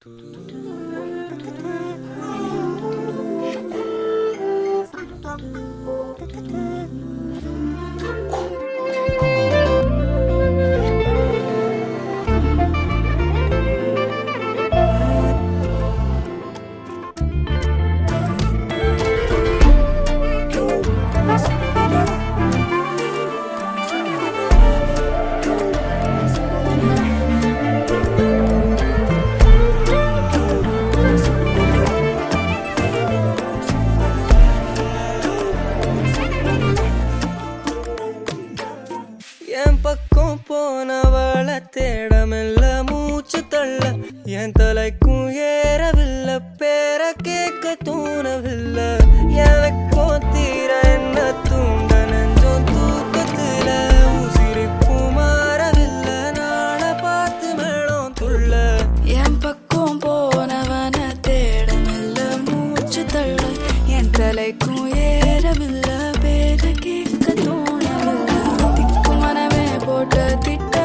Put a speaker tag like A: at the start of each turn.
A: Doo. என் பக்கம் போனவளை தேடமெல்ல மூச்சு தள்ள. என் தலைக்கும் ஏறவில்லை பேர கேட்க தூணவில்லை. எனக்கும் தீர என்ன தூண்ட நெஞ்சம் தூக்கத்தில். உசிரிப்பும் மாறவில்லை நாளை பார்த்து மேளம் துள்ள.
B: என் பக்கம் போனவனை தேடமெல்ல மூச்சு தள்ள. என் தலைக்கும் ஏறவில்லை பேர கேட்க போட்ட திட்ட